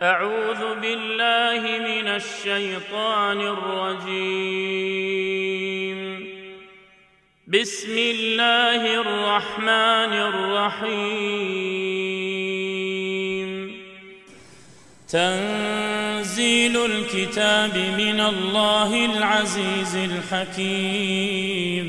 أعوذ باللہ من الشیطان الرجیم بسم اللہ الرحمن الرحیم تنزیل الكتاب من اللہ العزیز الحکیم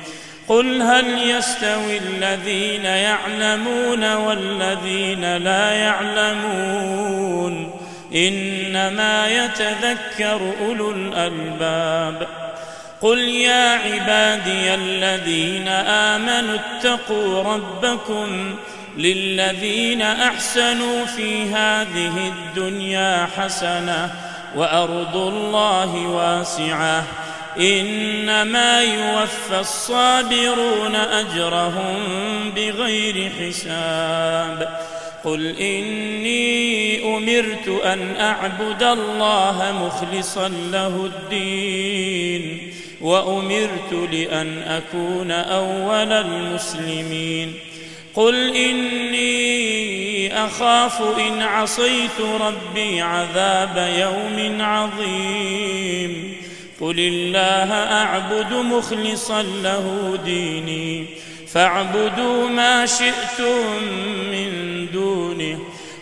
قل هل يستوي الذين يعلمون والذين لا يعلمون إنما يتذكر أولو الألباب قل يا عبادي الذين آمنوا اتقوا ربكم للذين أحسنوا في هذه الدنيا حسنة وأرض الله واسعة إنما يوفى الصابرون أجرهم بغير حساب. قل إني أمرت أن أعبد الله مخلصا له الدين وأمرت لأن أكون أول المسلمين. قل إني أخاف إن عصيت ربي عذاب يوم عظيم. قل الله اعبد مخلصا له ديني فاعبدوا ما شئتم من دونه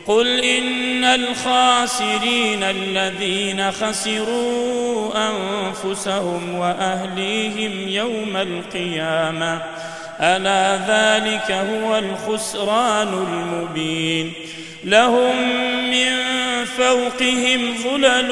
قل ان الخاسرين الذين خسروا انفسهم واهليهم يوم القيامه الا ذلك هو الخسران المبين لهم من فوقهم ظلل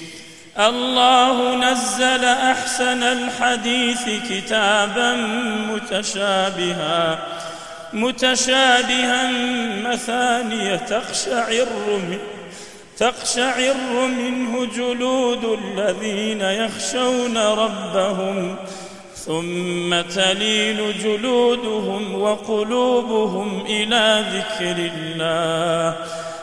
الله نزل أحسن الحديث كتابا متشابها متشابها مثانية تقشعر من تقشعر منه جلود الذين يخشون ربهم ثم تلين جلودهم وقلوبهم إلى ذكر الله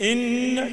إنك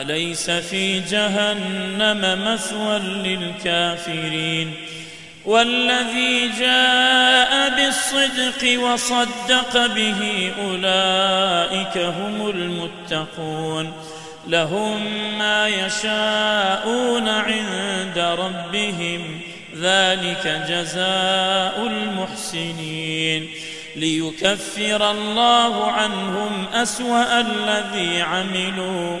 أليس في جهنم مثوى للكافرين؟ والذي جاء بالصدق وصدق به أولئك هم المتقون. لهم ما يشاءون عند ربهم ذلك جزاء المحسنين. ليكفر الله عنهم أسوأ الذي عملوا.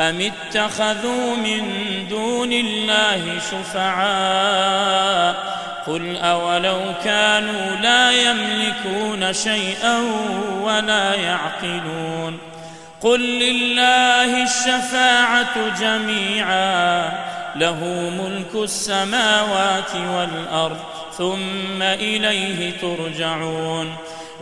ام اتخذوا من دون الله شفعاء قل اولو كانوا لا يملكون شيئا ولا يعقلون قل لله الشفاعة جميعا له ملك السماوات والأرض ثم إليه ترجعون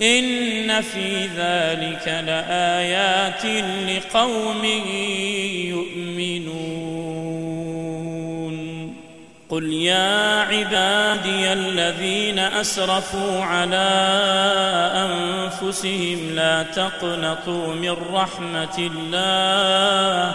ان في ذلك لآيات لقوم يؤمنون قل يا عبادي الذين أسرفوا على أنفسهم لا تقنطوا من رحمة الله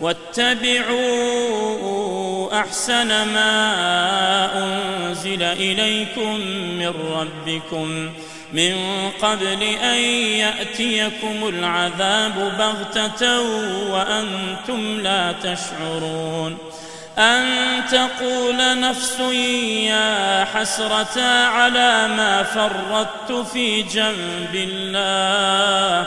واتبعوا أحسن ما أنزل إليكم من ربكم من قبل أن يأتيكم العذاب بغتة وأنتم لا تشعرون أن تقول نفس يا حسرة على ما فرطت في جنب الله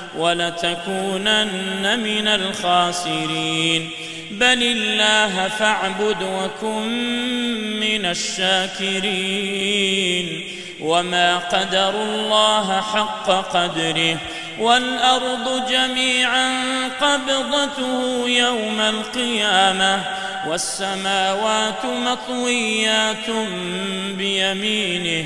وَلَتَكُونَنَّ مِنَ الْخَاسِرِينَ. بَلِ اللَّهَ فَاعْبُدْ وَكُنْ مِنَ الشَّاكِرِينَ. وَمَا قَدَرُ اللَّهَ حَقَّ قَدْرِهِ. وَالْأَرْضُ جَمِيعًا قَبْضَتُهُ يَوْمَ الْقِيَامَةِ. وَالسَّمَاوَاتُ مَطْوِيَّاتٌ بِيَمِينِهِ.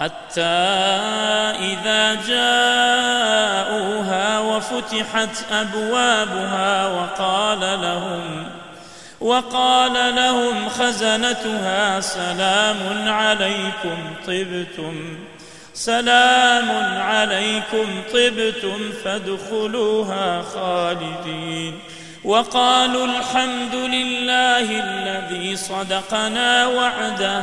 حتى إذا جاءوها وفتحت أبوابها وقال لهم وقال لهم خزنتها سلام عليكم طبتم سلام عليكم طبتم فادخلوها خالدين. وقالوا الحمد لله الذي صدقنا وعده.